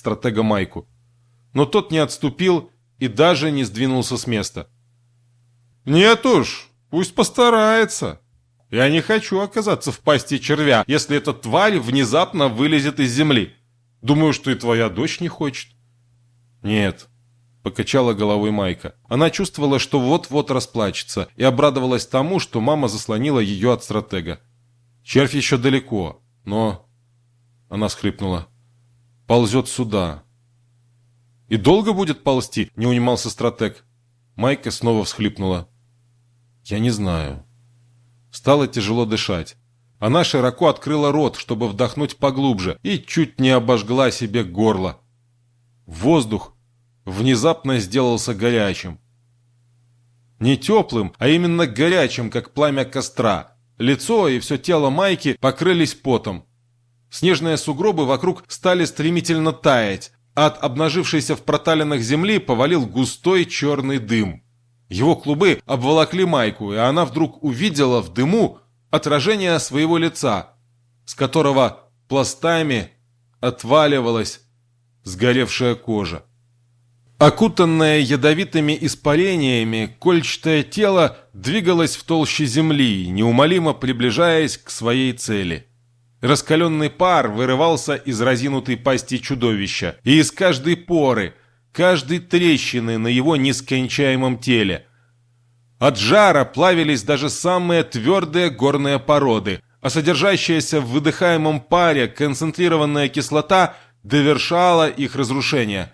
стратега Майку. Но тот не отступил и даже не сдвинулся с места. «Нет уж, пусть постарается. Я не хочу оказаться в пасти червя, если эта тварь внезапно вылезет из земли. Думаю, что и твоя дочь не хочет». «Нет», — покачала головой Майка. Она чувствовала, что вот-вот расплачется, и обрадовалась тому, что мама заслонила ее от стратега. «Червь еще далеко, но...» Она схлипнула. «Ползет сюда». «И долго будет ползти?» — не унимался стратег. Майка снова всхлипнула. «Я не знаю». Стало тяжело дышать. Она широко открыла рот, чтобы вдохнуть поглубже, и чуть не обожгла себе горло. Воздух внезапно сделался горячим. Не теплым, а именно горячим, как пламя костра. Лицо и все тело Майки покрылись потом. Снежные сугробы вокруг стали стремительно таять. От обнажившейся в проталинах земли повалил густой черный дым. Его клубы обволокли Майку, и она вдруг увидела в дыму отражение своего лица, с которого пластами отваливалась сгоревшая кожа. Окутанное ядовитыми испарениями, кольчатое тело двигалось в толще земли, неумолимо приближаясь к своей цели. Раскаленный пар вырывался из разинутой пасти чудовища, и из каждой поры, каждой трещины на его нескончаемом теле. От жара плавились даже самые твердые горные породы, а содержащаяся в выдыхаемом паре концентрированная кислота довершала их разрушение.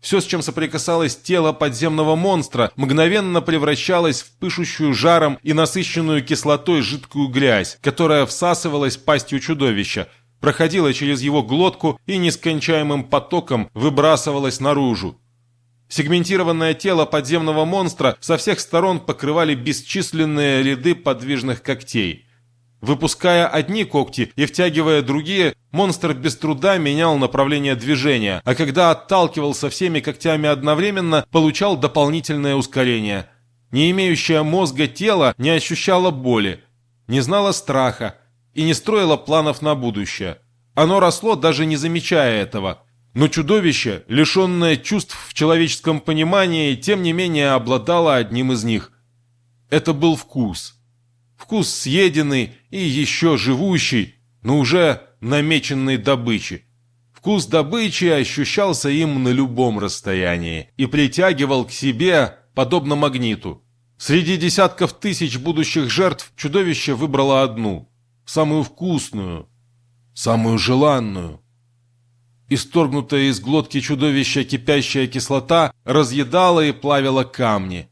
Все, с чем соприкасалось тело подземного монстра, мгновенно превращалось в пышущую жаром и насыщенную кислотой жидкую грязь, которая всасывалась пастью чудовища, проходила через его глотку и нескончаемым потоком выбрасывалась наружу. Сегментированное тело подземного монстра со всех сторон покрывали бесчисленные ряды подвижных когтей. Выпуская одни когти и втягивая другие, монстр без труда менял направление движения, а когда отталкивался всеми когтями одновременно, получал дополнительное ускорение. Не имеющее мозга тело не ощущало боли, не знало страха и не строило планов на будущее. Оно росло, даже не замечая этого – но чудовище, лишенное чувств в человеческом понимании, тем не менее обладало одним из них. Это был вкус. Вкус съеденный и еще живущий, но уже намеченной добычи. Вкус добычи ощущался им на любом расстоянии и притягивал к себе, подобно магниту. Среди десятков тысяч будущих жертв чудовище выбрало одну, самую вкусную, самую желанную – Исторгнутая из глотки чудовища кипящая кислота разъедала и плавила камни.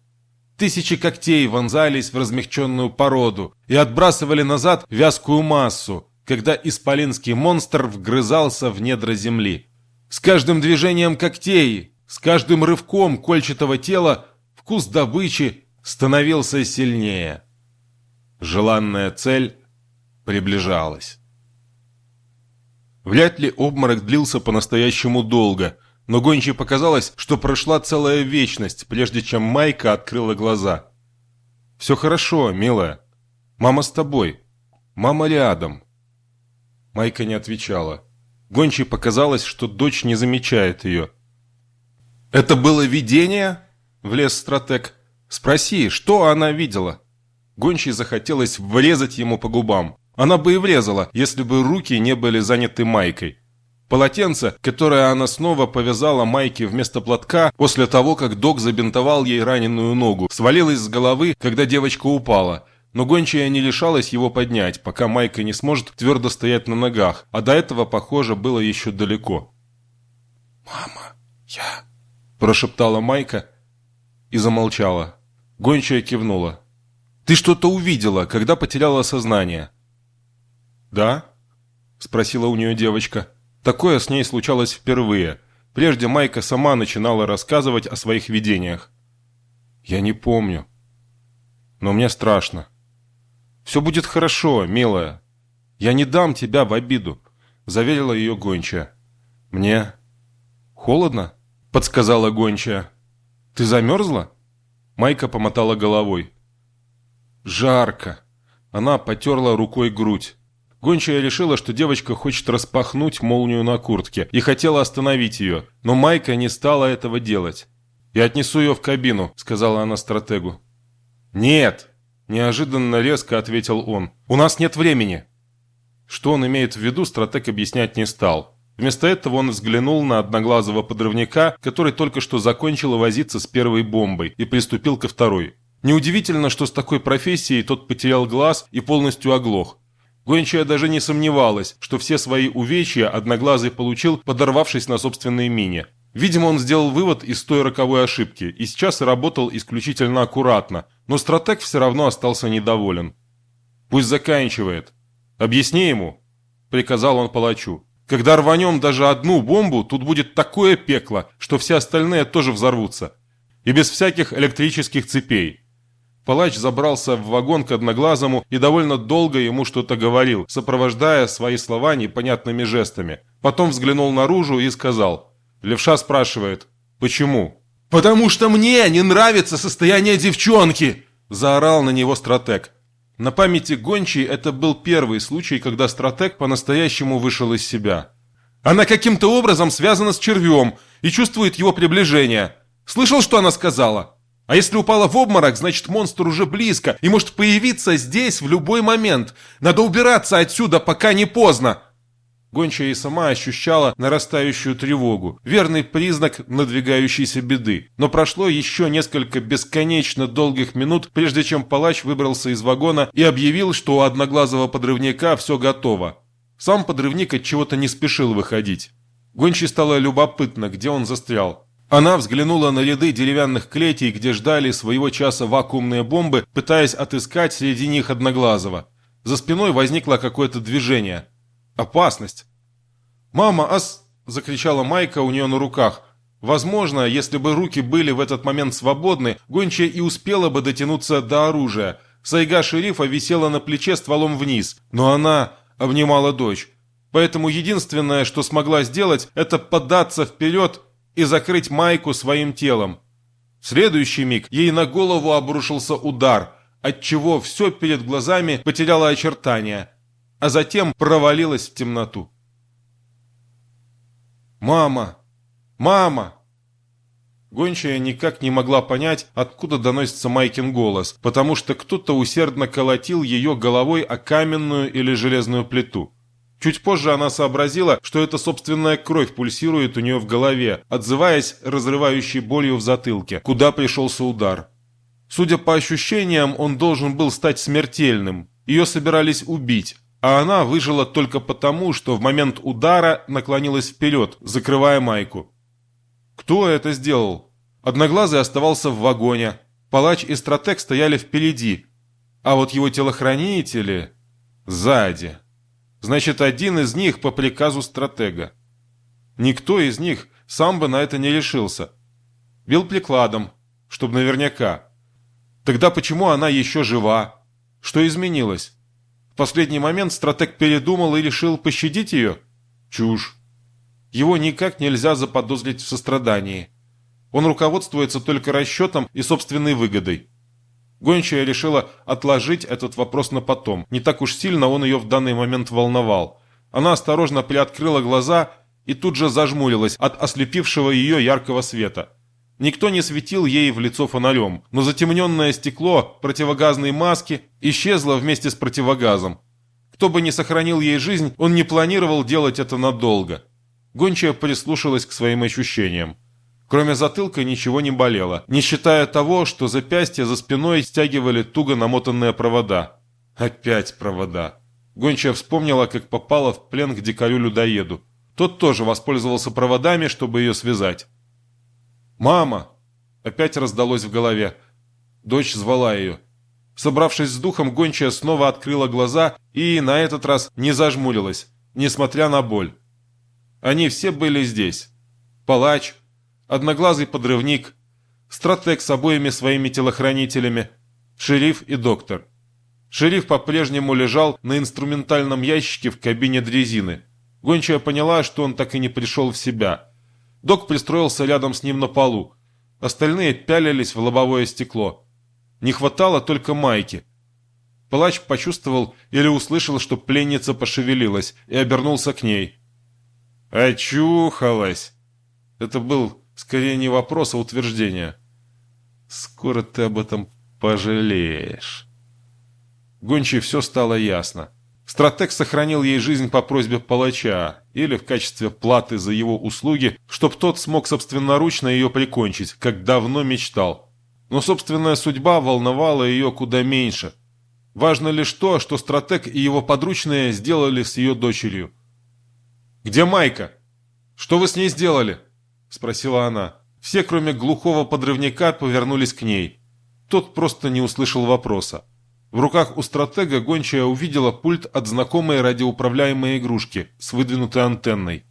Тысячи когтей вонзались в размягченную породу и отбрасывали назад вязкую массу, когда исполинский монстр вгрызался в недра земли. С каждым движением когтей, с каждым рывком кольчатого тела вкус добычи становился сильнее. Желанная цель приближалась. Вряд ли обморок длился по-настоящему долго, но гончей показалось, что прошла целая вечность, прежде чем Майка открыла глаза. «Все хорошо, милая. Мама с тобой. Мама рядом». Майка не отвечала. Гончей показалось, что дочь не замечает ее. «Это было видение?» – влез стратег. «Спроси, что она видела?» Гончей захотелось врезать ему по губам. Она бы и врезала, если бы руки не были заняты майкой. Полотенце, которое она снова повязала майке вместо платка после того, как док забинтовал ей раненую ногу, свалилось с головы, когда девочка упала. Но гончая не лишалась его поднять, пока майка не сможет твердо стоять на ногах, а до этого, похоже, было еще далеко. «Мама, я...» – прошептала майка и замолчала. Гончая кивнула. «Ты что-то увидела, когда потеряла сознание?» «Да?» – спросила у нее девочка. Такое с ней случалось впервые. Прежде Майка сама начинала рассказывать о своих видениях. «Я не помню. Но мне страшно. Все будет хорошо, милая. Я не дам тебя в обиду», – заверила ее гончая. «Мне холодно?» – подсказала гончая. «Ты замерзла?» Майка помотала головой. «Жарко!» Она потерла рукой грудь. Гончая решила, что девочка хочет распахнуть молнию на куртке и хотела остановить ее, но Майка не стала этого делать. «Я отнесу ее в кабину», — сказала она стратегу. «Нет!» – неожиданно резко ответил он. «У нас нет времени!» Что он имеет в виду, стратег объяснять не стал. Вместо этого он взглянул на одноглазого подрывника, который только что закончил возиться с первой бомбой и приступил ко второй. Неудивительно, что с такой профессией тот потерял глаз и полностью оглох. Гончая даже не сомневалась, что все свои увечья одноглазый получил, подорвавшись на собственной мине. Видимо, он сделал вывод из той роковой ошибки и сейчас работал исключительно аккуратно, но стратег все равно остался недоволен. «Пусть заканчивает. Объясни ему», — приказал он палачу. «Когда рванем даже одну бомбу, тут будет такое пекло, что все остальные тоже взорвутся. И без всяких электрических цепей». Палач забрался в вагон к одноглазому и довольно долго ему что-то говорил, сопровождая свои слова непонятными жестами. Потом взглянул наружу и сказал. Левша спрашивает. «Почему?» «Потому что мне не нравится состояние девчонки!» Заорал на него стратег. На памяти Гончей это был первый случай, когда стратег по-настоящему вышел из себя. Она каким-то образом связана с червем и чувствует его приближение. Слышал, что она сказала? А если упала в обморок, значит монстр уже близко и может появиться здесь в любой момент. Надо убираться отсюда, пока не поздно. Гончая и сама ощущала нарастающую тревогу, верный признак надвигающейся беды. Но прошло еще несколько бесконечно долгих минут, прежде чем палач выбрался из вагона и объявил, что у одноглазого подрывника все готово. Сам подрывник от чего-то не спешил выходить. Гончей стало любопытно, где он застрял. Она взглянула на ряды деревянных клетей, где ждали своего часа вакуумные бомбы, пытаясь отыскать среди них одноглазого. За спиной возникло какое-то движение. Опасность. «Мама, ас...» – закричала Майка у нее на руках. Возможно, если бы руки были в этот момент свободны, гончая и успела бы дотянуться до оружия. Сайга шерифа висела на плече стволом вниз, но она обнимала дочь. Поэтому единственное, что смогла сделать, это податься вперед и закрыть майку своим телом. В следующий миг ей на голову обрушился удар, отчего все перед глазами потеряло очертания, а затем провалилось в темноту. «Мама! Мама!» Гончая никак не могла понять, откуда доносится Майкин голос, потому что кто-то усердно колотил ее головой о каменную или железную плиту. Чуть позже она сообразила, что это собственная кровь пульсирует у нее в голове, отзываясь разрывающей болью в затылке, куда пришелся удар. Судя по ощущениям, он должен был стать смертельным. Ее собирались убить, а она выжила только потому, что в момент удара наклонилась вперед, закрывая майку. Кто это сделал? Одноглазый оставался в вагоне, палач и стратег стояли впереди, а вот его телохранители сзади. Значит, один из них по приказу стратега. Никто из них сам бы на это не решился. Бил прикладом, чтобы наверняка. Тогда почему она еще жива? Что изменилось? В последний момент стратег передумал и решил пощадить ее? Чушь. Его никак нельзя заподозрить в сострадании. Он руководствуется только расчетом и собственной выгодой. Гончая решила отложить этот вопрос на потом. Не так уж сильно он ее в данный момент волновал. Она осторожно приоткрыла глаза и тут же зажмурилась от ослепившего ее яркого света. Никто не светил ей в лицо фонарем, но затемненное стекло противогазной маски исчезло вместе с противогазом. Кто бы ни сохранил ей жизнь, он не планировал делать это надолго. Гончая прислушалась к своим ощущениям. Кроме затылка ничего не болело, не считая того, что запястья за спиной стягивали туго намотанные провода. Опять провода. Гончая вспомнила, как попала в плен к дикарю-людоеду. Тот тоже воспользовался проводами, чтобы ее связать. «Мама!» Опять раздалось в голове. Дочь звала ее. Собравшись с духом, гончая снова открыла глаза и на этот раз не зажмурилась, несмотря на боль. Они все были здесь. Палач, одноглазый подрывник, стратег с обоими своими телохранителями, шериф и доктор. Шериф по-прежнему лежал на инструментальном ящике в кабине дрезины. Гончая поняла, что он так и не пришел в себя. Док пристроился рядом с ним на полу. Остальные пялились в лобовое стекло. Не хватало только майки. Палач почувствовал или услышал, что пленница пошевелилась, и обернулся к ней. «Очухалась!» Это был скорее не вопрос, а утверждение. «Скоро ты об этом пожалеешь». Гончей все стало ясно. Стратег сохранил ей жизнь по просьбе палача или в качестве платы за его услуги, чтоб тот смог собственноручно ее прикончить, как давно мечтал. Но собственная судьба волновала ее куда меньше. Важно лишь то, что стратег и его подручные сделали с ее дочерью. «Где Майка? Что вы с ней сделали?» – спросила она. Все, кроме глухого подрывника, повернулись к ней. Тот просто не услышал вопроса. В руках у стратега гончая увидела пульт от знакомой радиоуправляемой игрушки с выдвинутой антенной.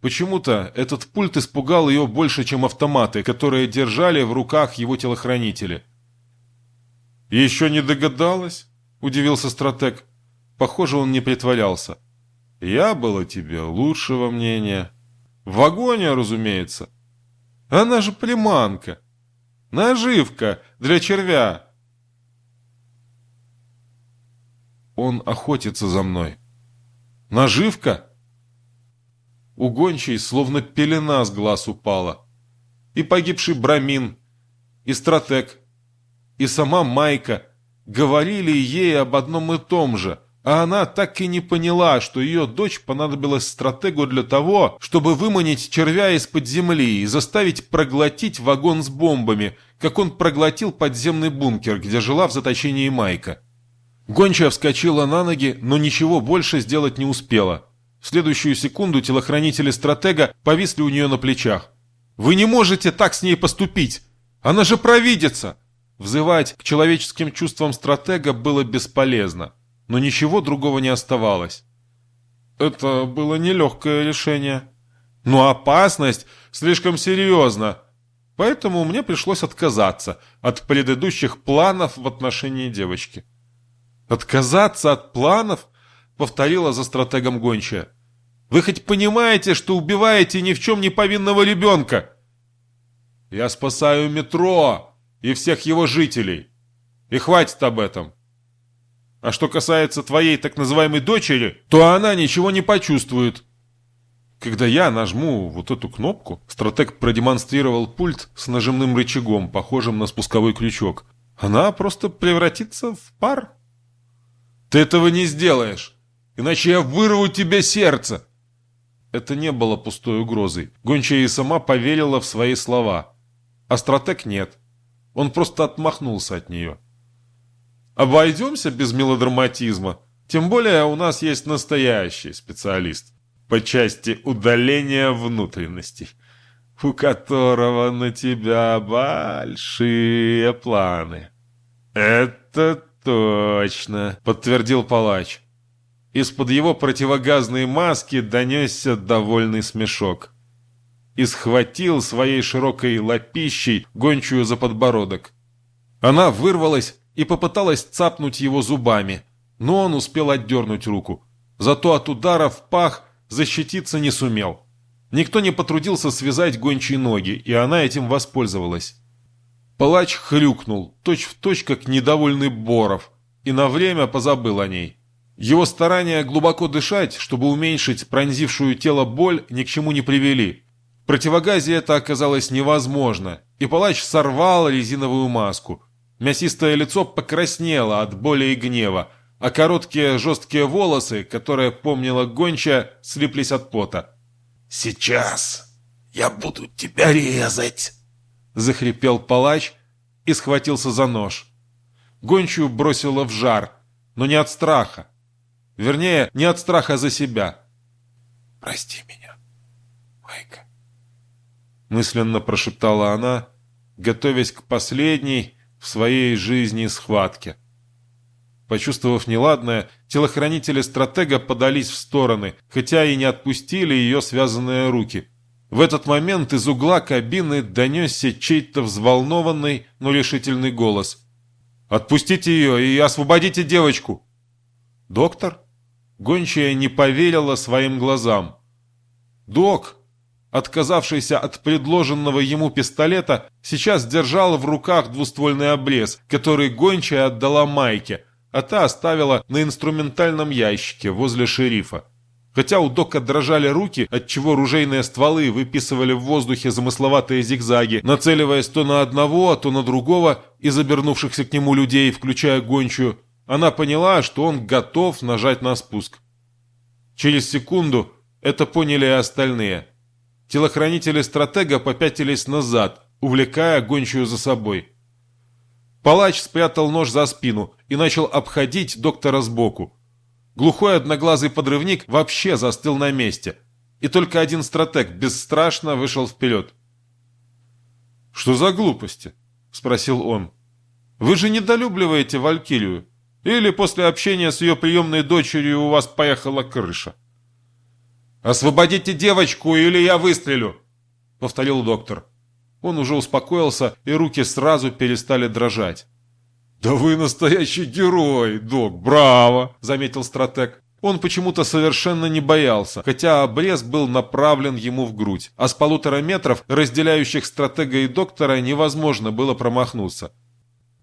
Почему-то этот пульт испугал ее больше, чем автоматы, которые держали в руках его телохранители. «Еще не догадалась?» – удивился стратег. Похоже, он не притворялся. «Я было тебе лучшего мнения». «В вагоне, разумеется. Она же приманка. Наживка для червя». Он охотится за мной. Наживка? У словно пелена с глаз упала. И погибший Брамин, и стратег, и сама Майка говорили ей об одном и том же, а она так и не поняла, что ее дочь понадобилась стратегу для того, чтобы выманить червя из-под земли и заставить проглотить вагон с бомбами, как он проглотил подземный бункер, где жила в заточении Майка. Гончая вскочила на ноги, но ничего больше сделать не успела. В следующую секунду телохранители стратега повисли у нее на плечах. «Вы не можете так с ней поступить! Она же провидится!» Взывать к человеческим чувствам стратега было бесполезно, но ничего другого не оставалось. Это было нелегкое решение. Но опасность слишком серьезна, поэтому мне пришлось отказаться от предыдущих планов в отношении девочки. «Отказаться от планов?» — повторила за стратегом гончая. «Вы хоть понимаете, что убиваете ни в чем не повинного ребенка?» «Я спасаю метро и всех его жителей. И хватит об этом. А что касается твоей так называемой дочери, то она ничего не почувствует». Когда я нажму вот эту кнопку, стратег продемонстрировал пульт с нажимным рычагом, похожим на спусковой крючок. Она просто превратится в пар. Ты этого не сделаешь, иначе я вырву тебе сердце!» Это не было пустой угрозой. Гончая и сама поверила в свои слова. А стратег нет. Он просто отмахнулся от нее. «Обойдемся без мелодраматизма. Тем более у нас есть настоящий специалист по части удаления внутренностей, у которого на тебя большие планы. Это «Точно», — подтвердил палач. Из-под его противогазной маски донесся довольный смешок. И схватил своей широкой лапищей гончую за подбородок. Она вырвалась и попыталась цапнуть его зубами, но он успел отдернуть руку. Зато от удара в пах защититься не сумел. Никто не потрудился связать гончие ноги, и она этим воспользовалась. Палач хрюкнул, точь-в-точь, точь, как недовольный Боров, и на время позабыл о ней. Его старания глубоко дышать, чтобы уменьшить пронзившую тело боль, ни к чему не привели. В противогазе это оказалось невозможно, и палач сорвал резиновую маску. Мясистое лицо покраснело от боли и гнева, а короткие жесткие волосы, которые помнила гонча, слиплись от пота. «Сейчас я буду тебя резать!» захрипел палач и схватился за нож. Гончую бросило в жар, но не от страха. Вернее, не от страха за себя. «Прости меня, Майка», — мысленно прошептала она, готовясь к последней в своей жизни схватке. Почувствовав неладное, телохранители стратега подались в стороны, хотя и не отпустили ее связанные руки — в этот момент из угла кабины донесся чей-то взволнованный, но решительный голос. «Отпустите ее и освободите девочку!» «Доктор?» Гончая не поверила своим глазам. «Док!» Отказавшийся от предложенного ему пистолета, сейчас держал в руках двуствольный обрез, который гончая отдала Майке, а та оставила на инструментальном ящике возле шерифа. Хотя у Дока дрожали руки, отчего ружейные стволы выписывали в воздухе замысловатые зигзаги, нацеливаясь то на одного, а то на другого из обернувшихся к нему людей, включая гончую, она поняла, что он готов нажать на спуск. Через секунду это поняли и остальные. Телохранители стратега попятились назад, увлекая гончую за собой. Палач спрятал нож за спину и начал обходить доктора сбоку. Глухой одноглазый подрывник вообще застыл на месте, и только один стратег бесстрашно вышел вперед. «Что за глупости?» – спросил он. «Вы же недолюбливаете Валькирию? Или после общения с ее приемной дочерью у вас поехала крыша?» «Освободите девочку, или я выстрелю!» – повторил доктор. Он уже успокоился, и руки сразу перестали дрожать. «Да вы настоящий герой, док, браво!» – заметил стратег. Он почему-то совершенно не боялся, хотя обрез был направлен ему в грудь, а с полутора метров, разделяющих стратега и доктора, невозможно было промахнуться.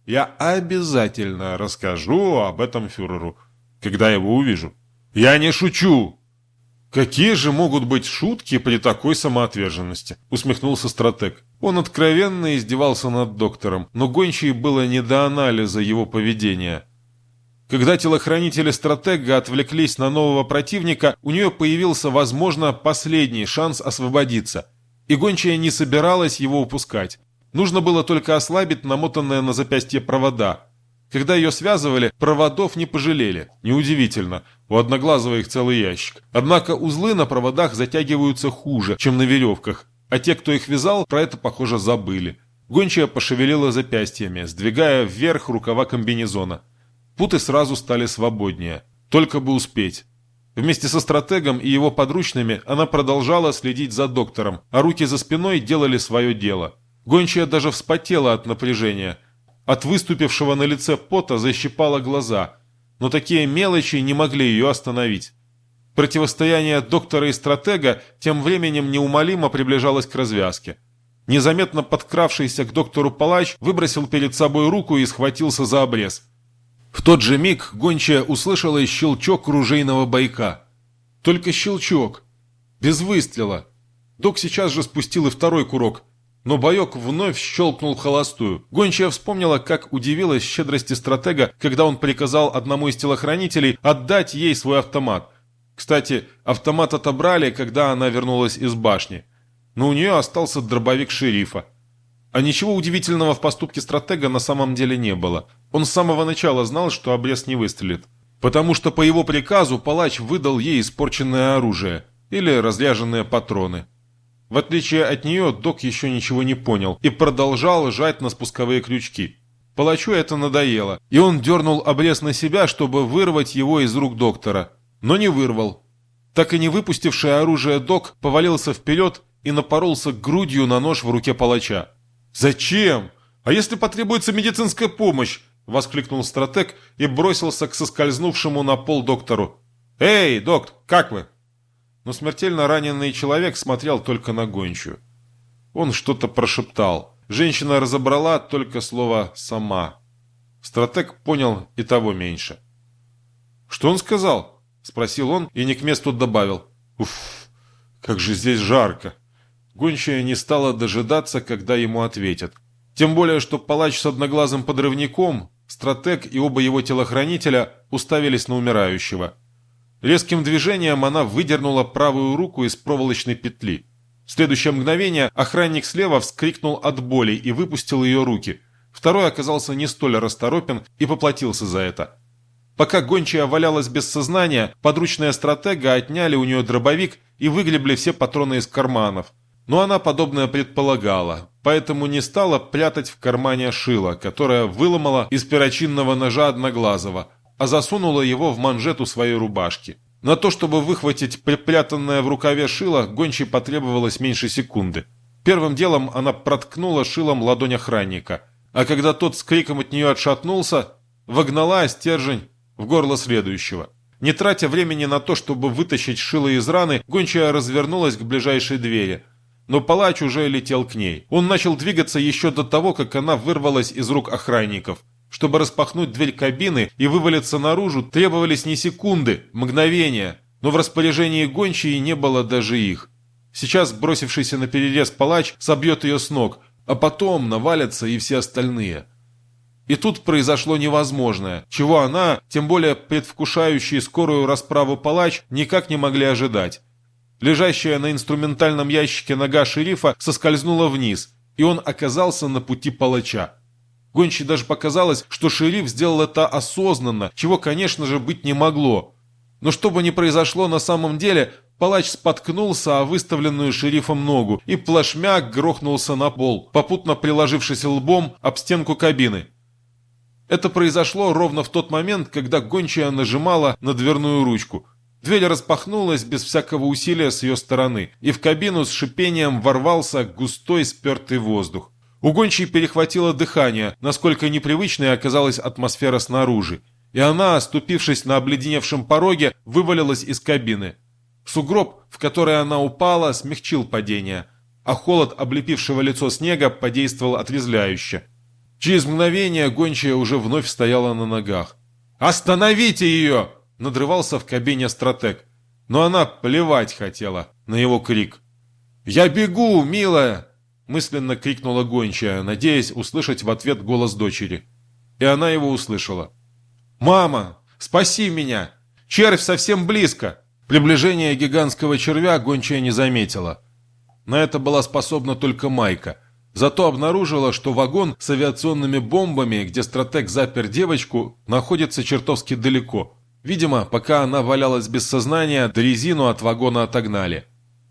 «Я обязательно расскажу об этом фюреру, когда его увижу». «Я не шучу!» «Какие же могут быть шутки при такой самоотверженности?» – усмехнулся стратег. Он откровенно издевался над доктором, но гончей было не до анализа его поведения. Когда телохранители стратега отвлеклись на нового противника, у нее появился, возможно, последний шанс освободиться. И гончая не собиралась его упускать. Нужно было только ослабить намотанные на запястье провода. Когда ее связывали, проводов не пожалели. Неудивительно, у Одноглазого их целый ящик. Однако узлы на проводах затягиваются хуже, чем на веревках, а те, кто их вязал, про это, похоже, забыли. Гончая пошевелила запястьями, сдвигая вверх рукава комбинезона. Путы сразу стали свободнее. Только бы успеть. Вместе со стратегом и его подручными она продолжала следить за доктором, а руки за спиной делали свое дело. Гончая даже вспотела от напряжения. От выступившего на лице пота защипала глаза, но такие мелочи не могли ее остановить. Противостояние доктора и стратега тем временем неумолимо приближалось к развязке. Незаметно подкравшийся к доктору палач выбросил перед собой руку и схватился за обрез. В тот же миг гончая услышала щелчок ружейного бойка. Только щелчок. Без выстрела. Док сейчас же спустил и второй курок. Но боек вновь щелкнул холостую. Гончая вспомнила, как удивилась щедрости стратега, когда он приказал одному из телохранителей отдать ей свой автомат. Кстати, автомат отобрали, когда она вернулась из башни. Но у нее остался дробовик шерифа. А ничего удивительного в поступке стратега на самом деле не было. Он с самого начала знал, что обрез не выстрелит. Потому что по его приказу палач выдал ей испорченное оружие или разряженные патроны. В отличие от нее, док еще ничего не понял и продолжал жать на спусковые крючки. Палачу это надоело, и он дернул обрез на себя, чтобы вырвать его из рук доктора – но не вырвал. Так и не выпустивший оружие док повалился вперед и напоролся грудью на нож в руке палача. «Зачем? А если потребуется медицинская помощь?» — воскликнул стратег и бросился к соскользнувшему на пол доктору. «Эй, докт, как вы?» Но смертельно раненый человек смотрел только на гончую. Он что-то прошептал. Женщина разобрала только слово «сама». Стратег понял и того меньше. «Что он сказал?» — спросил он и не к месту добавил. «Уф, как же здесь жарко!» Гончая не стала дожидаться, когда ему ответят. Тем более, что палач с одноглазым подрывником, стратег и оба его телохранителя уставились на умирающего. Резким движением она выдернула правую руку из проволочной петли. В следующее мгновение охранник слева вскрикнул от боли и выпустил ее руки. Второй оказался не столь расторопен и поплатился за это. Пока гончая валялась без сознания, подручные стратега отняли у нее дробовик и выгребли все патроны из карманов. Но она подобное предполагала, поэтому не стала прятать в кармане шило, которое выломала из перочинного ножа Одноглазого, а засунула его в манжету своей рубашки. На то, чтобы выхватить припрятанное в рукаве шило, гончей потребовалось меньше секунды. Первым делом она проткнула шилом ладонь охранника, а когда тот с криком от нее отшатнулся, вогнала стержень в горло следующего. Не тратя времени на то, чтобы вытащить шило из раны, гончая развернулась к ближайшей двери. Но палач уже летел к ней. Он начал двигаться еще до того, как она вырвалась из рук охранников. Чтобы распахнуть дверь кабины и вывалиться наружу, требовались не секунды, мгновения, но в распоряжении гончей не было даже их. Сейчас бросившийся на перерез палач собьет ее с ног, а потом навалятся и все остальные. И тут произошло невозможное, чего она, тем более предвкушающий скорую расправу палач, никак не могли ожидать. Лежащая на инструментальном ящике нога шерифа соскользнула вниз, и он оказался на пути палача. Гончей даже показалось, что шериф сделал это осознанно, чего, конечно же, быть не могло. Но что бы ни произошло на самом деле, палач споткнулся о выставленную шерифом ногу и плашмя грохнулся на пол, попутно приложившись лбом об стенку кабины. Это произошло ровно в тот момент, когда гончая нажимала на дверную ручку. Дверь распахнулась без всякого усилия с ее стороны, и в кабину с шипением ворвался густой спертый воздух. У перехватило дыхание, насколько непривычной оказалась атмосфера снаружи, и она, оступившись на обледеневшем пороге, вывалилась из кабины. Сугроб, в который она упала, смягчил падение, а холод облепившего лицо снега подействовал отрезвляюще. Через мгновение гончая уже вновь стояла на ногах. «Остановите ее!» – надрывался в кабине стратег. Но она плевать хотела на его крик. «Я бегу, милая!» Мысленно крикнула гончая, надеясь услышать в ответ голос дочери. И она его услышала. «Мама, спаси меня! Червь совсем близко!» Приближение гигантского червя гончая не заметила. На это была способна только Майка. Зато обнаружила, что вагон с авиационными бомбами, где стратег запер девочку, находится чертовски далеко. Видимо, пока она валялась без сознания, дрезину от вагона отогнали.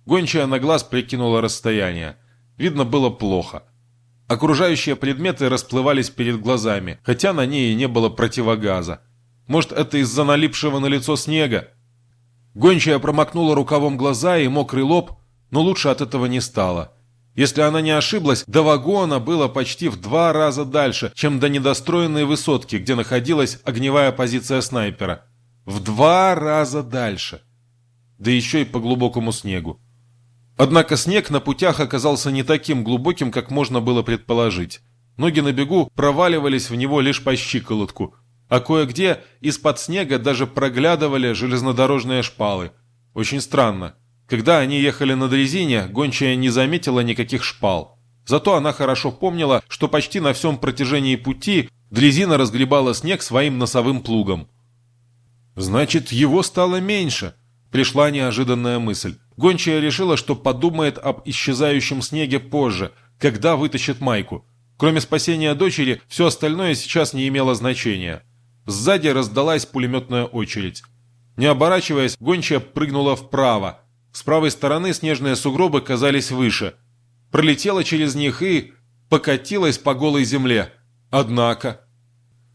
Гончая на глаз прикинула расстояние. Видно было плохо. Окружающие предметы расплывались перед глазами, хотя на ней и не было противогаза. Может, это из-за налипшего на лицо снега? Гончая промокнула рукавом глаза и мокрый лоб, но лучше от этого не стало. Если она не ошиблась, до вагона было почти в два раза дальше, чем до недостроенной высотки, где находилась огневая позиция снайпера. В два раза дальше. Да еще и по глубокому снегу. Однако снег на путях оказался не таким глубоким, как можно было предположить. Ноги на бегу проваливались в него лишь по щиколотку, а кое-где из-под снега даже проглядывали железнодорожные шпалы. Очень странно. Когда они ехали на дрезине, гончая не заметила никаких шпал. Зато она хорошо помнила, что почти на всем протяжении пути дрезина разгребала снег своим носовым плугом. «Значит, его стало меньше», – пришла неожиданная мысль. Гончая решила, что подумает об исчезающем снеге позже, когда вытащит майку. Кроме спасения дочери, все остальное сейчас не имело значения. Сзади раздалась пулеметная очередь. Не оборачиваясь, гончая прыгнула вправо. С правой стороны снежные сугробы казались выше. Пролетела через них и покатилась по голой земле. Однако...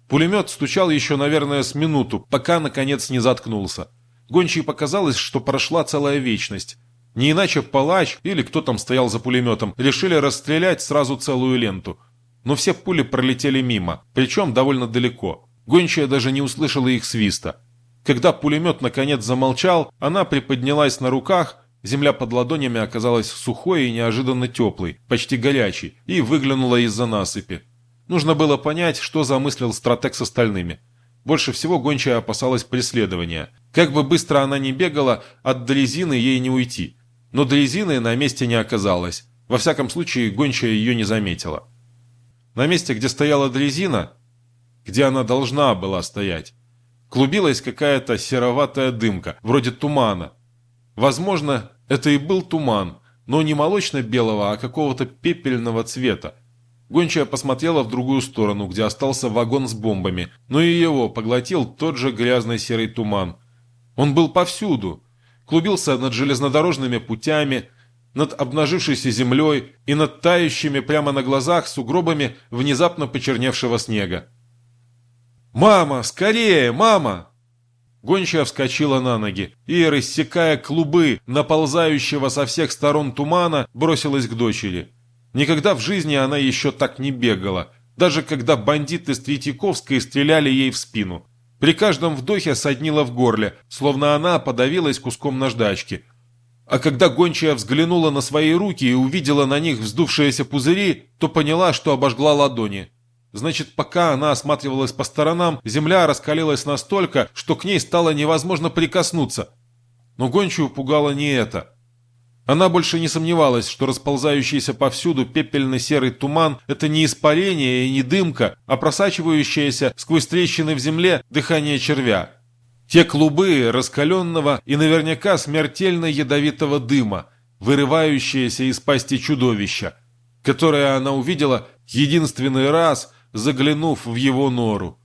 Пулемет стучал еще, наверное, с минуту, пока, наконец, не заткнулся. Гончей показалось, что прошла целая вечность. Не иначе палач или кто там стоял за пулеметом решили расстрелять сразу целую ленту. Но все пули пролетели мимо, причем довольно далеко. Гончая даже не услышала их свиста. Когда пулемет наконец замолчал, она приподнялась на руках, земля под ладонями оказалась сухой и неожиданно теплой, почти горячей, и выглянула из-за насыпи. Нужно было понять, что замыслил стратег с остальными. Больше всего гончая опасалась преследования. Как бы быстро она ни бегала, от дрезины ей не уйти. Но дрезины на месте не оказалось. Во всяком случае, гончая ее не заметила. На месте, где стояла дрезина, где она должна была стоять, клубилась какая-то сероватая дымка, вроде тумана. Возможно, это и был туман, но не молочно-белого, а какого-то пепельного цвета, Гончая посмотрела в другую сторону, где остался вагон с бомбами, но и его поглотил тот же грязный серый туман. Он был повсюду. Клубился над железнодорожными путями, над обнажившейся землей и над тающими прямо на глазах сугробами внезапно почерневшего снега. «Мама, скорее, мама!» Гончая вскочила на ноги и, рассекая клубы наползающего со всех сторон тумана, бросилась к дочери. Никогда в жизни она еще так не бегала, даже когда бандиты с Третьяковской стреляли ей в спину. При каждом вдохе соднила в горле, словно она подавилась куском наждачки. А когда гончая взглянула на свои руки и увидела на них вздувшиеся пузыри, то поняла, что обожгла ладони. Значит, пока она осматривалась по сторонам, земля раскалилась настолько, что к ней стало невозможно прикоснуться. Но гончую пугало не это. Она больше не сомневалась, что расползающийся повсюду пепельно-серый туман – это не испарение и не дымка, а просачивающееся сквозь трещины в земле дыхание червя. Те клубы раскаленного и наверняка смертельно ядовитого дыма, вырывающиеся из пасти чудовища, которое она увидела единственный раз, заглянув в его нору.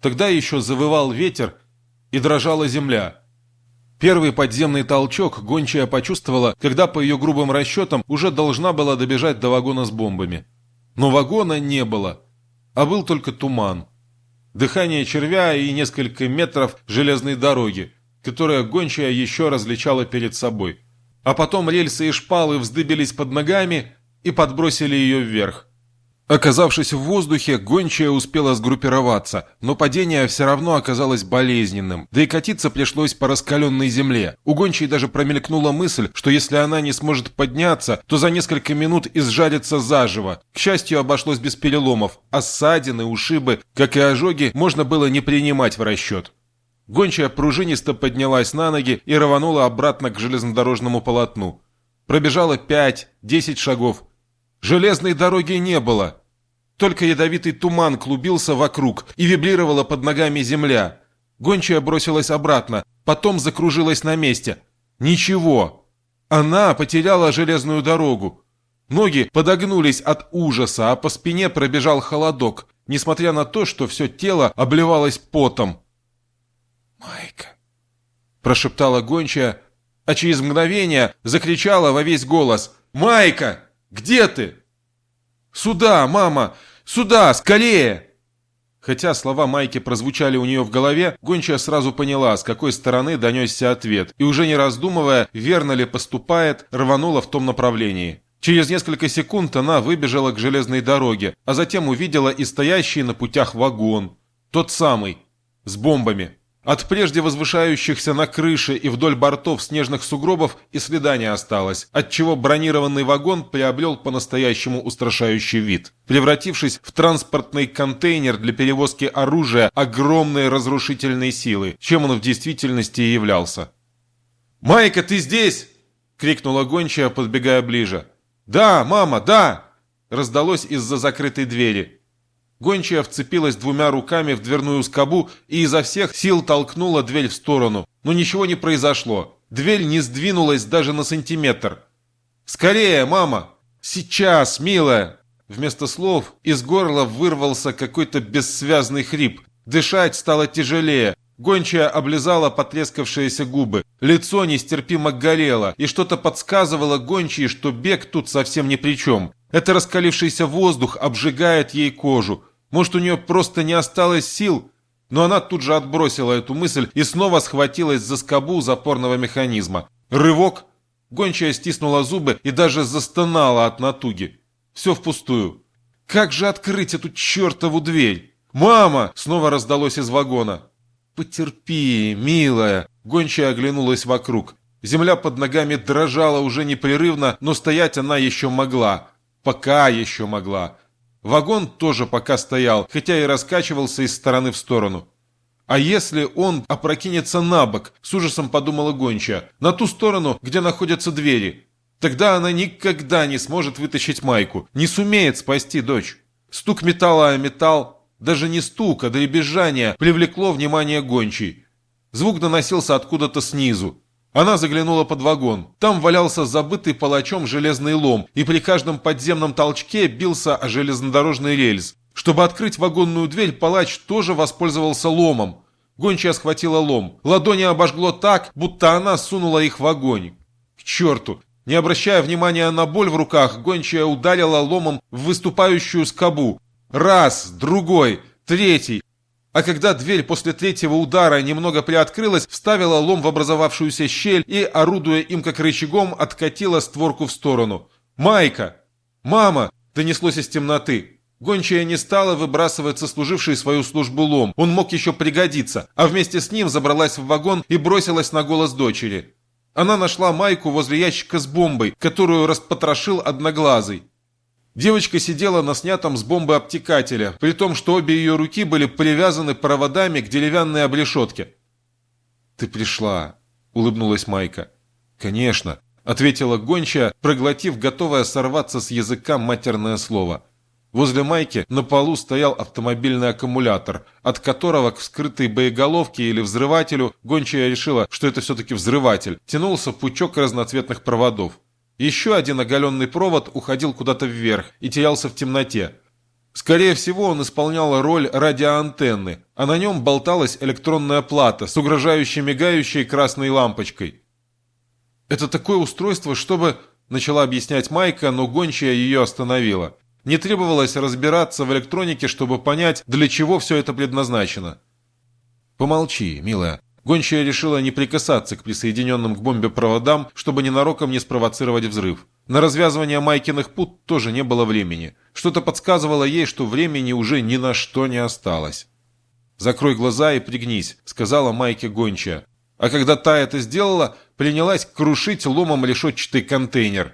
Тогда еще завывал ветер и дрожала земля. Первый подземный толчок гончая почувствовала, когда по ее грубым расчетам уже должна была добежать до вагона с бомбами. Но вагона не было, а был только туман. Дыхание червя и несколько метров железной дороги, которая гончая еще различала перед собой. А потом рельсы и шпалы вздыбились под ногами и подбросили ее вверх. Оказавшись в воздухе, гончая успела сгруппироваться, но падение все равно оказалось болезненным, да и катиться пришлось по раскаленной земле. У гончей даже промелькнула мысль, что если она не сможет подняться, то за несколько минут изжарится заживо. К счастью, обошлось без переломов, а ссадины, ушибы, как и ожоги, можно было не принимать в расчет. Гончая пружинисто поднялась на ноги и рванула обратно к железнодорожному полотну. Пробежала пять-десять шагов. Железной дороги не было. Только ядовитый туман клубился вокруг, и вибрировала под ногами земля. Гончая бросилась обратно, потом закружилась на месте. Ничего. Она потеряла железную дорогу. Ноги подогнулись от ужаса, а по спине пробежал холодок, несмотря на то, что все тело обливалось потом. «Майка!» – прошептала гончая, а через мгновение закричала во весь голос. «Майка! Где ты?» «Сюда, мама! Сюда, скорее!» Хотя слова Майки прозвучали у нее в голове, гончая сразу поняла, с какой стороны донесся ответ, и уже не раздумывая, верно ли поступает, рванула в том направлении. Через несколько секунд она выбежала к железной дороге, а затем увидела и стоящий на путях вагон. Тот самый, с бомбами. От прежде возвышающихся на крыше и вдоль бортов снежных сугробов и следа не осталось, отчего бронированный вагон приобрел по-настоящему устрашающий вид, превратившись в транспортный контейнер для перевозки оружия огромной разрушительной силы, чем он в действительности и являлся. «Майка, ты здесь?» — крикнула гончая, подбегая ближе. «Да, мама, да!» — раздалось из-за закрытой двери. Гончая вцепилась двумя руками в дверную скобу и изо всех сил толкнула дверь в сторону. Но ничего не произошло. Дверь не сдвинулась даже на сантиметр. «Скорее, мама!» «Сейчас, милая!» Вместо слов из горла вырвался какой-то бессвязный хрип. Дышать стало тяжелее. Гончая облизала потрескавшиеся губы. Лицо нестерпимо горело, и что-то подсказывало гончей, что бег тут совсем ни при чем. Это раскалившийся воздух обжигает ей кожу. Может, у нее просто не осталось сил? Но она тут же отбросила эту мысль и снова схватилась за скобу запорного механизма. Рывок. Гончая стиснула зубы и даже застонала от натуги. Все впустую. Как же открыть эту чертову дверь? «Мама!» — снова раздалось из вагона. «Потерпи, милая!» Гончая оглянулась вокруг. Земля под ногами дрожала уже непрерывно, но стоять она еще могла. Пока еще могла. Вагон тоже пока стоял, хотя и раскачивался из стороны в сторону. А если он опрокинется на бок, с ужасом подумала гончая, на ту сторону, где находятся двери? Тогда она никогда не сможет вытащить майку, не сумеет спасти дочь. Стук металла о металл, даже не стук, а дребезжание, привлекло внимание гончей. Звук доносился откуда-то снизу. Она заглянула под вагон. Там валялся забытый палачом железный лом, и при каждом подземном толчке бился о железнодорожный рельс. Чтобы открыть вагонную дверь, палач тоже воспользовался ломом. Гончая схватила лом. Ладони обожгло так, будто она сунула их в огонь. К черту! Не обращая внимания на боль в руках, гончая ударила ломом в выступающую скобу. Раз, другой, третий. А когда дверь после третьего удара немного приоткрылась, вставила лом в образовавшуюся щель и, орудуя им как рычагом, откатила створку в сторону. «Майка! Мама!» – донеслось из темноты. Гончая не стала выбрасывать сослуживший свою службу лом. Он мог еще пригодиться, а вместе с ним забралась в вагон и бросилась на голос дочери. Она нашла Майку возле ящика с бомбой, которую распотрошил одноглазый. Девочка сидела на снятом с бомбы обтекателя, при том, что обе ее руки были привязаны проводами к деревянной обрешетке. «Ты пришла», — улыбнулась Майка. «Конечно», — ответила гончая, проглотив, готовая сорваться с языка матерное слово. Возле Майки на полу стоял автомобильный аккумулятор, от которого к вскрытой боеголовке или взрывателю гончая решила, что это все-таки взрыватель, тянулся пучок разноцветных проводов. Еще один оголенный провод уходил куда-то вверх и терялся в темноте. Скорее всего, он исполнял роль радиоантенны, а на нем болталась электронная плата с угрожающей мигающей красной лампочкой. «Это такое устройство, чтобы...» – начала объяснять Майка, но гончая ее остановила. Не требовалось разбираться в электронике, чтобы понять, для чего все это предназначено. «Помолчи, милая», Гончая решила не прикасаться к присоединенным к бомбе проводам, чтобы ненароком не спровоцировать взрыв. На развязывание Майкиных пут тоже не было времени. Что-то подсказывало ей, что времени уже ни на что не осталось. «Закрой глаза и пригнись», — сказала Майке Гончая. А когда та это сделала, принялась крушить ломом решетчатый контейнер.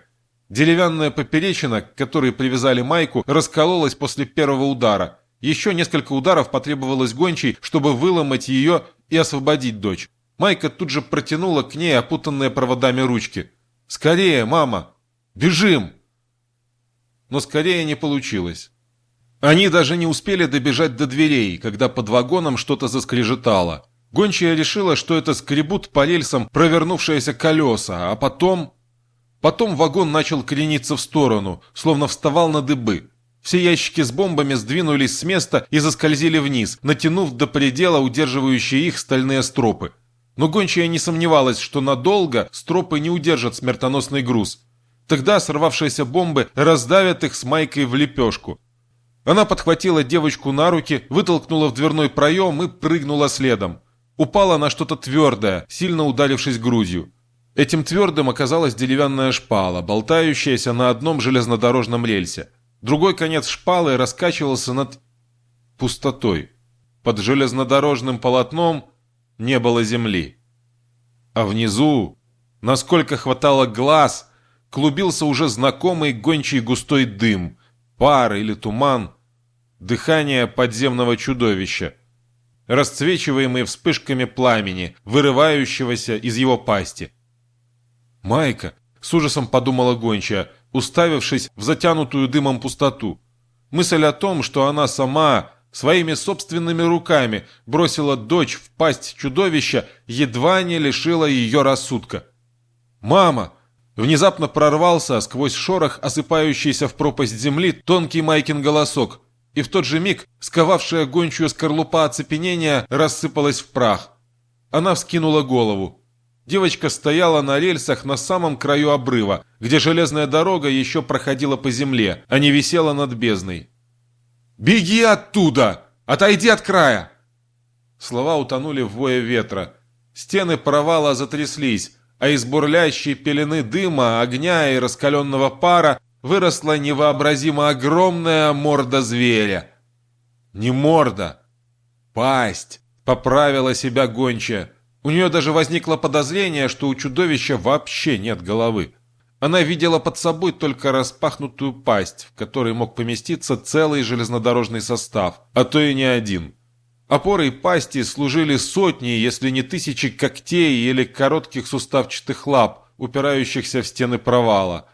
Деревянная поперечина, к которой привязали Майку, раскололась после первого удара. Еще несколько ударов потребовалось Гончей, чтобы выломать ее и освободить дочь. Майка тут же протянула к ней опутанные проводами ручки. «Скорее, мама! Бежим!» Но скорее не получилось. Они даже не успели добежать до дверей, когда под вагоном что-то заскрежетало. Гончая решила, что это скребут по рельсам провернувшиеся колеса, а потом... Потом вагон начал крениться в сторону, словно вставал на дыбы. Все ящики с бомбами сдвинулись с места и заскользили вниз, натянув до предела удерживающие их стальные стропы. Но гончая не сомневалась, что надолго стропы не удержат смертоносный груз. Тогда сорвавшиеся бомбы раздавят их с майкой в лепешку. Она подхватила девочку на руки, вытолкнула в дверной проем и прыгнула следом. Упала на что-то твердое, сильно ударившись грудью. Этим твердым оказалась деревянная шпала, болтающаяся на одном железнодорожном рельсе. Другой конец шпалы раскачивался над пустотой. Под железнодорожным полотном не было земли. А внизу, насколько хватало глаз, клубился уже знакомый гончий густой дым, пар или туман, дыхание подземного чудовища, расцвечиваемый вспышками пламени, вырывающегося из его пасти. «Майка!» — с ужасом подумала гончая — уставившись в затянутую дымом пустоту. Мысль о том, что она сама своими собственными руками бросила дочь в пасть чудовища, едва не лишила ее рассудка. «Мама!» Внезапно прорвался сквозь шорох, осыпающийся в пропасть земли, тонкий Майкин голосок, и в тот же миг сковавшая гончую скорлупа оцепенения рассыпалась в прах. Она вскинула голову. Девочка стояла на рельсах на самом краю обрыва, где железная дорога еще проходила по земле, а не висела над бездной. «Беги оттуда! Отойди от края!» Слова утонули в вое ветра. Стены провала затряслись, а из бурлящей пелены дыма, огня и раскаленного пара выросла невообразимо огромная морда зверя. Не морда, пасть, поправила себя гончая. У нее даже возникло подозрение, что у чудовища вообще нет головы. Она видела под собой только распахнутую пасть, в которой мог поместиться целый железнодорожный состав, а то и не один. Опорой пасти служили сотни, если не тысячи когтей или коротких суставчатых лап, упирающихся в стены провала.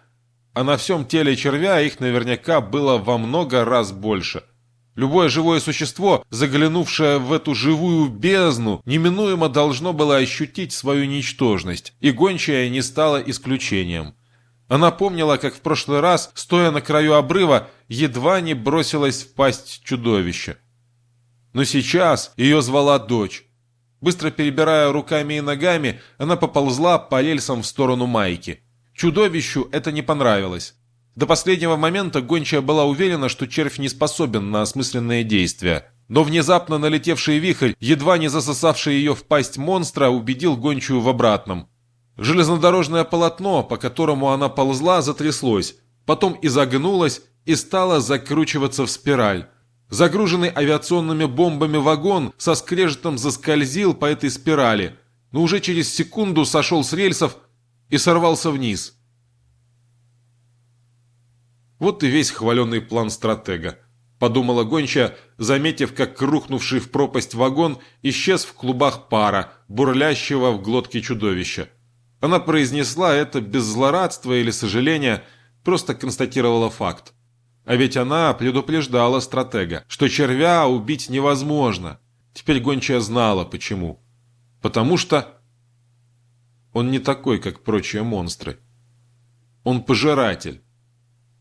А на всем теле червя их наверняка было во много раз больше – Любое живое существо, заглянувшее в эту живую бездну, неминуемо должно было ощутить свою ничтожность, и гончая не стала исключением. Она помнила, как в прошлый раз, стоя на краю обрыва, едва не бросилась в пасть чудовища. Но сейчас ее звала дочь. Быстро перебирая руками и ногами, она поползла по рельсам в сторону Майки. Чудовищу это не понравилось. До последнего момента гончая была уверена, что червь не способен на осмысленные действия. Но внезапно налетевший вихрь, едва не засосавший ее в пасть монстра, убедил гончую в обратном. Железнодорожное полотно, по которому она ползла, затряслось, потом изогнулось и стало закручиваться в спираль. Загруженный авиационными бомбами вагон со скрежетом заскользил по этой спирали, но уже через секунду сошел с рельсов и сорвался вниз. Вот и весь хваленный план стратега. Подумала гончая, заметив, как рухнувший в пропасть вагон исчез в клубах пара, бурлящего в глотке чудовища. Она произнесла это без злорадства или сожаления, просто констатировала факт. А ведь она предупреждала стратега, что червя убить невозможно. Теперь гончая знала, почему. Потому что он не такой, как прочие монстры. Он пожиратель.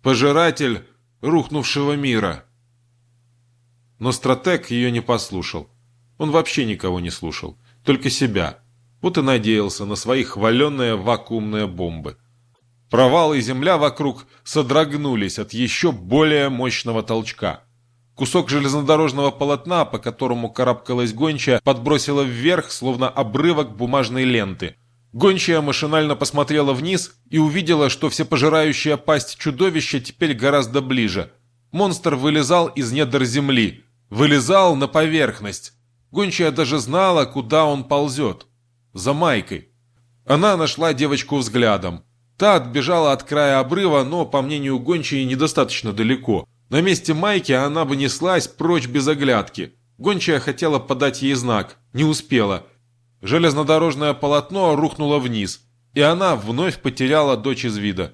Пожиратель рухнувшего мира. Но стратег ее не послушал. Он вообще никого не слушал, только себя. Вот и надеялся на свои хваленные вакуумные бомбы. Провал и земля вокруг содрогнулись от еще более мощного толчка. Кусок железнодорожного полотна, по которому карабкалась гончая, подбросила вверх, словно обрывок бумажной ленты. Гончая машинально посмотрела вниз и увидела, что всепожирающая пасть чудовища теперь гораздо ближе. Монстр вылезал из недр земли, вылезал на поверхность. Гончая даже знала, куда он ползет. За Майкой. Она нашла девочку взглядом. Та отбежала от края обрыва, но, по мнению Гончей, недостаточно далеко. На месте Майки она бы неслась прочь без оглядки. Гончая хотела подать ей знак, не успела. Железнодорожное полотно рухнуло вниз, и она вновь потеряла дочь из вида.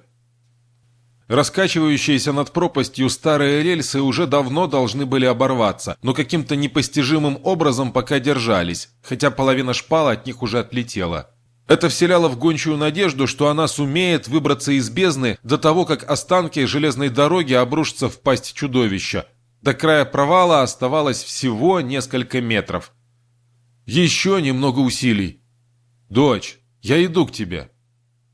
Раскачивающиеся над пропастью старые рельсы уже давно должны были оборваться, но каким-то непостижимым образом пока держались, хотя половина шпала от них уже отлетела. Это вселяло в гончую надежду, что она сумеет выбраться из бездны до того, как останки железной дороги обрушатся в пасть чудовища. До края провала оставалось всего несколько метров. Еще немного усилий. «Дочь, я иду к тебе».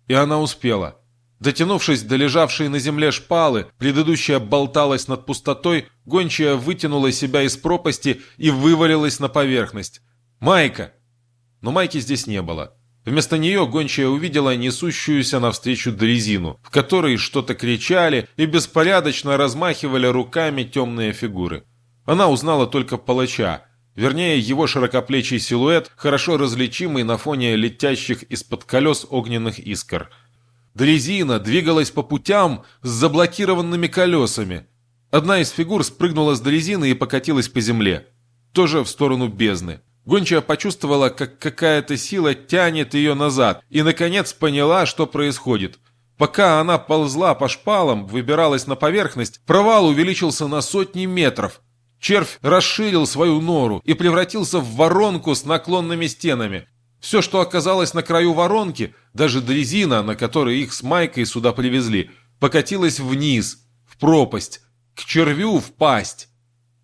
И она успела. Дотянувшись до лежавшей на земле шпалы, предыдущая болталась над пустотой, гончая вытянула себя из пропасти и вывалилась на поверхность. «Майка!» Но Майки здесь не было. Вместо нее гончая увидела несущуюся навстречу дрезину, в которой что-то кричали и беспорядочно размахивали руками темные фигуры. Она узнала только палача, вернее его широкоплечий силуэт, хорошо различимый на фоне летящих из-под колес огненных искр. Дрезина двигалась по путям с заблокированными колесами. Одна из фигур спрыгнула с дрезины и покатилась по земле, тоже в сторону бездны. Гончая почувствовала, как какая-то сила тянет ее назад, и, наконец, поняла, что происходит. Пока она ползла по шпалам, выбиралась на поверхность, провал увеличился на сотни метров. Червь расширил свою нору и превратился в воронку с наклонными стенами. Все, что оказалось на краю воронки, даже дрезина, на которой их с Майкой сюда привезли, покатилась вниз, в пропасть, к червю в пасть.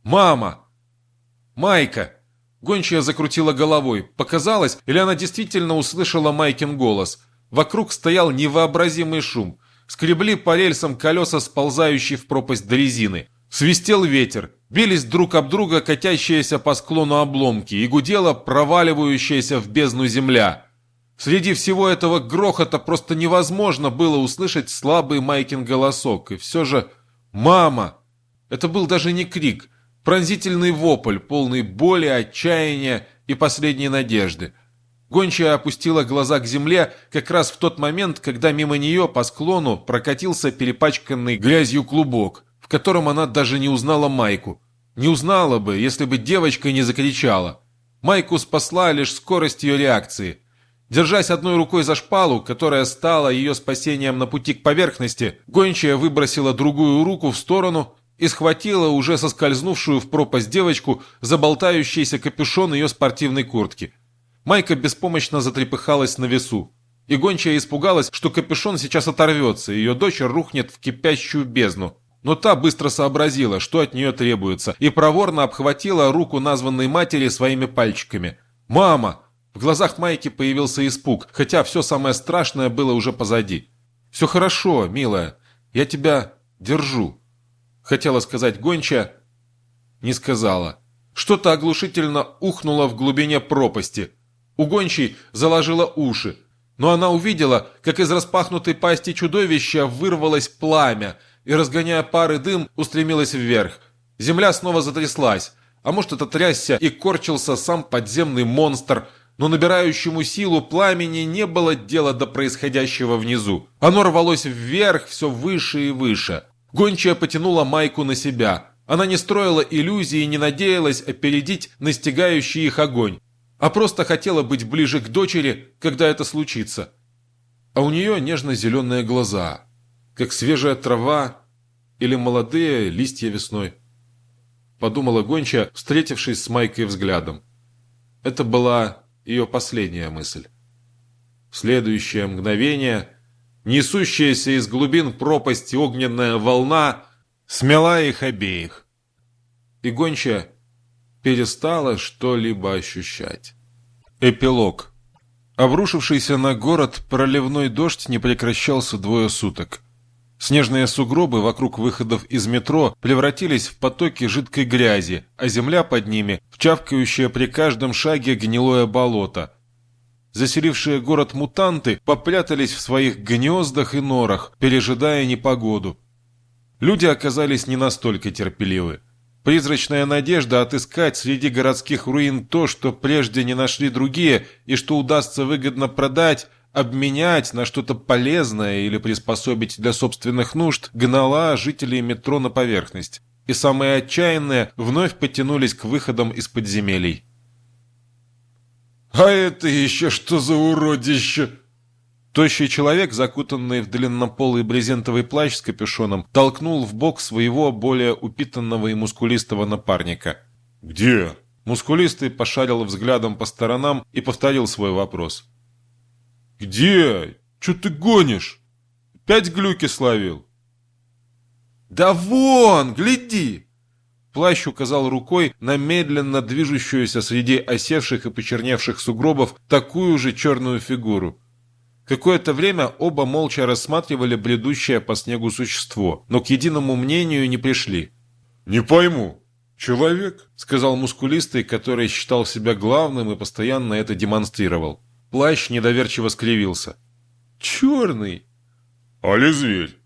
«Мама! Майка!» Гончая закрутила головой. Показалось, или она действительно услышала Майкин голос. Вокруг стоял невообразимый шум. Скребли по рельсам колеса, сползающие в пропасть дрезины. Свистел ветер. Бились друг об друга катящиеся по склону обломки и гудела проваливающаяся в бездну земля. Среди всего этого грохота просто невозможно было услышать слабый Майкин голосок. И все же «Мама!» Это был даже не крик – Пронзительный вопль, полный боли, отчаяния и последней надежды. Гончая опустила глаза к земле как раз в тот момент, когда мимо нее по склону прокатился перепачканный грязью клубок, котором она даже не узнала Майку. Не узнала бы, если бы девочка не закричала. Майку спасла лишь скорость ее реакции. Держась одной рукой за шпалу, которая стала ее спасением на пути к поверхности, гончая выбросила другую руку в сторону и схватила уже соскользнувшую в пропасть девочку за болтающийся капюшон ее спортивной куртки. Майка беспомощно затрепыхалась на весу. И гончая испугалась, что капюшон сейчас оторвется, и ее дочь рухнет в кипящую бездну. Но та быстро сообразила, что от нее требуется, и проворно обхватила руку названной матери своими пальчиками. «Мама!» В глазах Майки появился испуг, хотя все самое страшное было уже позади. «Все хорошо, милая. Я тебя держу». Хотела сказать гонча, не сказала. Что-то оглушительно ухнуло в глубине пропасти. У гончей заложило уши, но она увидела, как из распахнутой пасти чудовища вырвалось пламя и, разгоняя пары дым, устремилась вверх. Земля снова затряслась, а может это трясся и корчился сам подземный монстр, но набирающему силу пламени не было дела до происходящего внизу. Оно рвалось вверх все выше и выше – Гончая потянула майку на себя. Она не строила иллюзий и не надеялась опередить настигающий их огонь, а просто хотела быть ближе к дочери, когда это случится. А у нее нежно-зеленые глаза, как свежая трава или молодые листья весной. Подумала Гончая, встретившись с Майкой взглядом. Это была ее последняя мысль. В следующее мгновение несущаяся из глубин пропасти огненная волна смела их обеих. И гонча перестала что-либо ощущать. Эпилог. Обрушившийся на город проливной дождь не прекращался двое суток. Снежные сугробы вокруг выходов из метро превратились в потоки жидкой грязи, а земля под ними – в чавкающее при каждом шаге гнилое болото – Заселившие город мутанты попрятались в своих гнездах и норах, пережидая непогоду. Люди оказались не настолько терпеливы. Призрачная надежда отыскать среди городских руин то, что прежде не нашли другие, и что удастся выгодно продать, обменять на что-то полезное или приспособить для собственных нужд, гнала жителей метро на поверхность. И самые отчаянные вновь потянулись к выходам из подземелий. «А это еще что за уродище?» Тощий человек, закутанный в длиннополый брезентовый плащ с капюшоном, толкнул в бок своего более упитанного и мускулистого напарника. «Где?» Мускулистый пошарил взглядом по сторонам и повторил свой вопрос. «Где? Че ты гонишь? Пять глюки словил?» «Да вон, гляди!» Плащ указал рукой на медленно движущуюся среди осевших и почерневших сугробов такую же черную фигуру. Какое-то время оба молча рассматривали бредущее по снегу существо, но к единому мнению не пришли. «Не пойму. Человек?» — сказал мускулистый, который считал себя главным и постоянно это демонстрировал. Плащ недоверчиво скривился. «Черный!» «Али зверь?»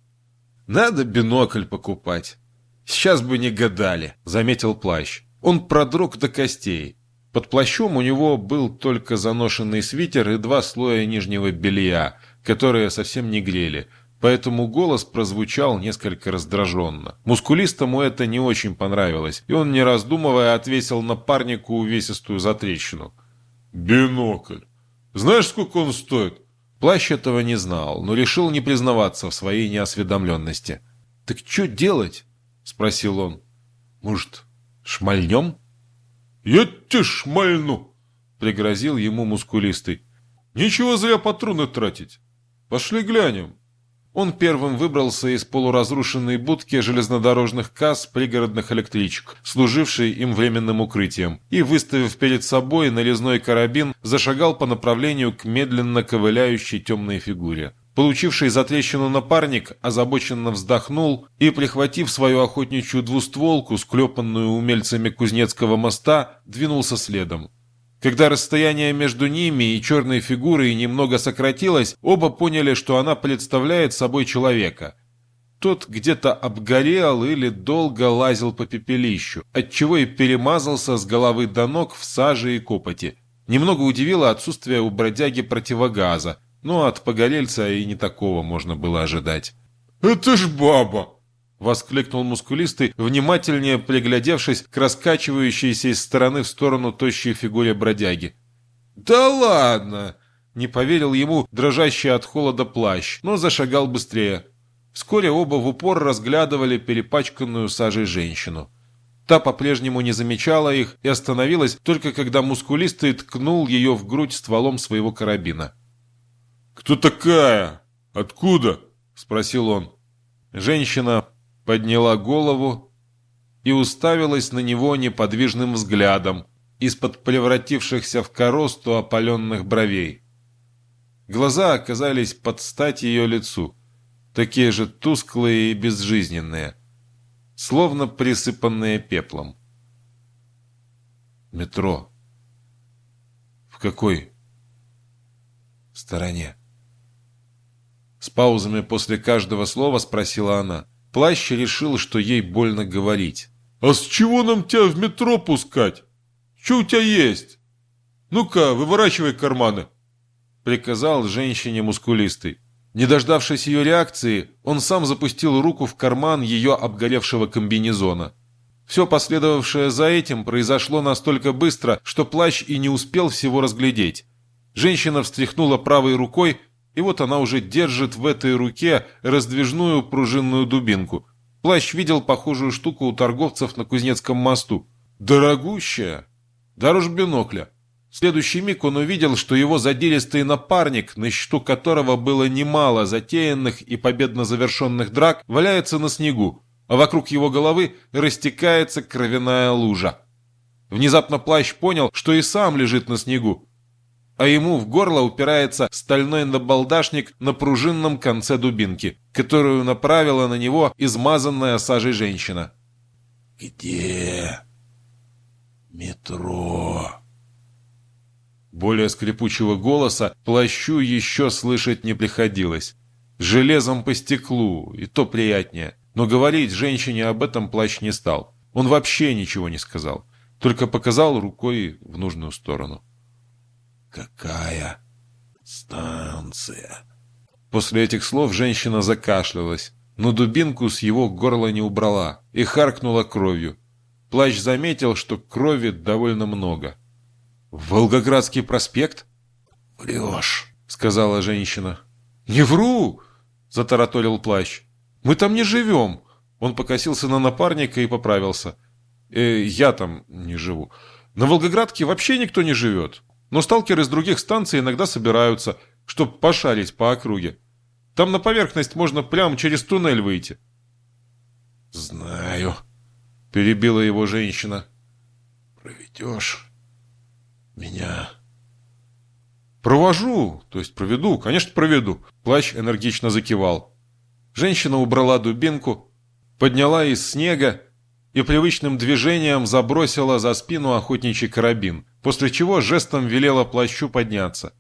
«Надо бинокль покупать». «Сейчас бы не гадали», — заметил плащ. Он продрог до костей. Под плащом у него был только заношенный свитер и два слоя нижнего белья, которые совсем не грели, поэтому голос прозвучал несколько раздраженно. Мускулистому это не очень понравилось, и он, не раздумывая, отвесил напарнику увесистую затрещину. «Бинокль! Знаешь, сколько он стоит?» Плащ этого не знал, но решил не признаваться в своей неосведомленности. «Так что делать?» — спросил он. «Может, шмальнем?» «Я тебе шмальну!» — пригрозил ему мускулистый. «Ничего зря патроны тратить. Пошли глянем». Он первым выбрался из полуразрушенной будки железнодорожных касс пригородных электричек, служившей им временным укрытием, и, выставив перед собой нарезной карабин, зашагал по направлению к медленно ковыляющей темной фигуре. Получивший затрещину напарник озабоченно вздохнул и, прихватив свою охотничью двустволку, склепанную умельцами Кузнецкого моста, двинулся следом. Когда расстояние между ними и черной фигурой немного сократилось, оба поняли, что она представляет собой человека. Тот где-то обгорел или долго лазил по пепелищу, отчего и перемазался с головы до ног в саже и копоти. Немного удивило отсутствие у бродяги противогаза, но от погорельца и не такого можно было ожидать. «Это ж баба!» — воскликнул мускулистый, внимательнее приглядевшись к раскачивающейся из стороны в сторону тощей фигуре бродяги. «Да ладно!» — не поверил ему дрожащий от холода плащ, но зашагал быстрее. Вскоре оба в упор разглядывали перепачканную сажей женщину. Та по-прежнему не замечала их и остановилась только когда мускулистый ткнул ее в грудь стволом своего карабина. «Кто такая? Откуда?» – спросил он. Женщина подняла голову и уставилась на него неподвижным взглядом из-под превратившихся в коросту опаленных бровей. Глаза оказались под стать ее лицу, такие же тусклые и безжизненные, словно присыпанные пеплом. Метро. В какой стороне? С паузами после каждого слова спросила она. Плащ решил, что ей больно говорить. «А с чего нам тебя в метро пускать? Что у тебя есть? Ну-ка, выворачивай карманы!» Приказал женщине мускулистый. Не дождавшись ее реакции, он сам запустил руку в карман ее обгоревшего комбинезона. Все последовавшее за этим произошло настолько быстро, что плащ и не успел всего разглядеть. Женщина встряхнула правой рукой, и вот она уже держит в этой руке раздвижную пружинную дубинку. Плащ видел похожую штуку у торговцев на Кузнецком мосту. Дорогущая! Дороже бинокля. В следующий миг он увидел, что его задиристый напарник, на счету которого было немало затеянных и победно завершенных драк, валяется на снегу, а вокруг его головы растекается кровяная лужа. Внезапно плащ понял, что и сам лежит на снегу, а ему в горло упирается стальной набалдашник на пружинном конце дубинки, которую направила на него измазанная сажей женщина. «Где метро?» Более скрипучего голоса плащу еще слышать не приходилось. Железом по стеклу, и то приятнее. Но говорить женщине об этом плащ не стал. Он вообще ничего не сказал, только показал рукой в нужную сторону. «Какая станция?» После этих слов женщина закашлялась, но дубинку с его горла не убрала и харкнула кровью. Плащ заметил, что крови довольно много. «Волгоградский проспект?» «Врешь», — сказала женщина. «Не вру!» — затараторил плащ. «Мы там не живем!» Он покосился на напарника и поправился. «Э, «Я там не живу. На Волгоградке вообще никто не живет. Но сталкеры с других станций иногда собираются, чтобы пошарить по округе. Там на поверхность можно прямо через туннель выйти». «Знаю», — перебила его женщина. «Проведешь меня?» «Провожу, то есть проведу, конечно, проведу», — плащ энергично закивал. Женщина убрала дубинку, подняла из снега и привычным движением забросила за спину охотничий карабин, после чего жестом велела плащу подняться.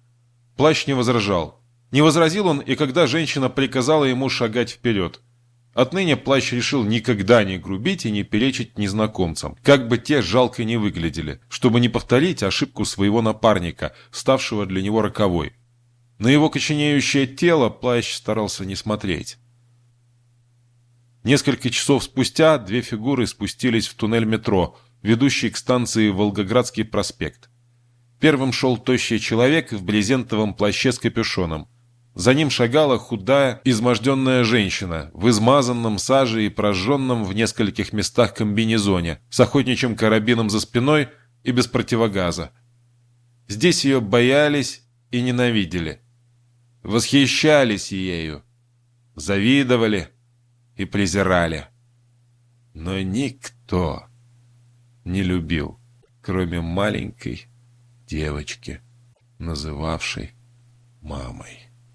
Плащ не возражал. Не возразил он и когда женщина приказала ему шагать вперед. Отныне плащ решил никогда не грубить и не перечить незнакомцам, как бы те жалко не выглядели, чтобы не повторить ошибку своего напарника, ставшего для него роковой. На его коченеющее тело плащ старался не смотреть. Несколько часов спустя две фигуры спустились в туннель метро, ведущий к станции Волгоградский проспект. Первым шел тощий человек в брезентовом плаще с капюшоном. За ним шагала худая, изможденная женщина в измазанном саже и прожженном в нескольких местах комбинезоне, с охотничьим карабином за спиной и без противогаза. Здесь ее боялись и ненавидели. Восхищались ею, завидовали и презирали. Но никто не любил, кроме маленькой девочки, называвшей мамой.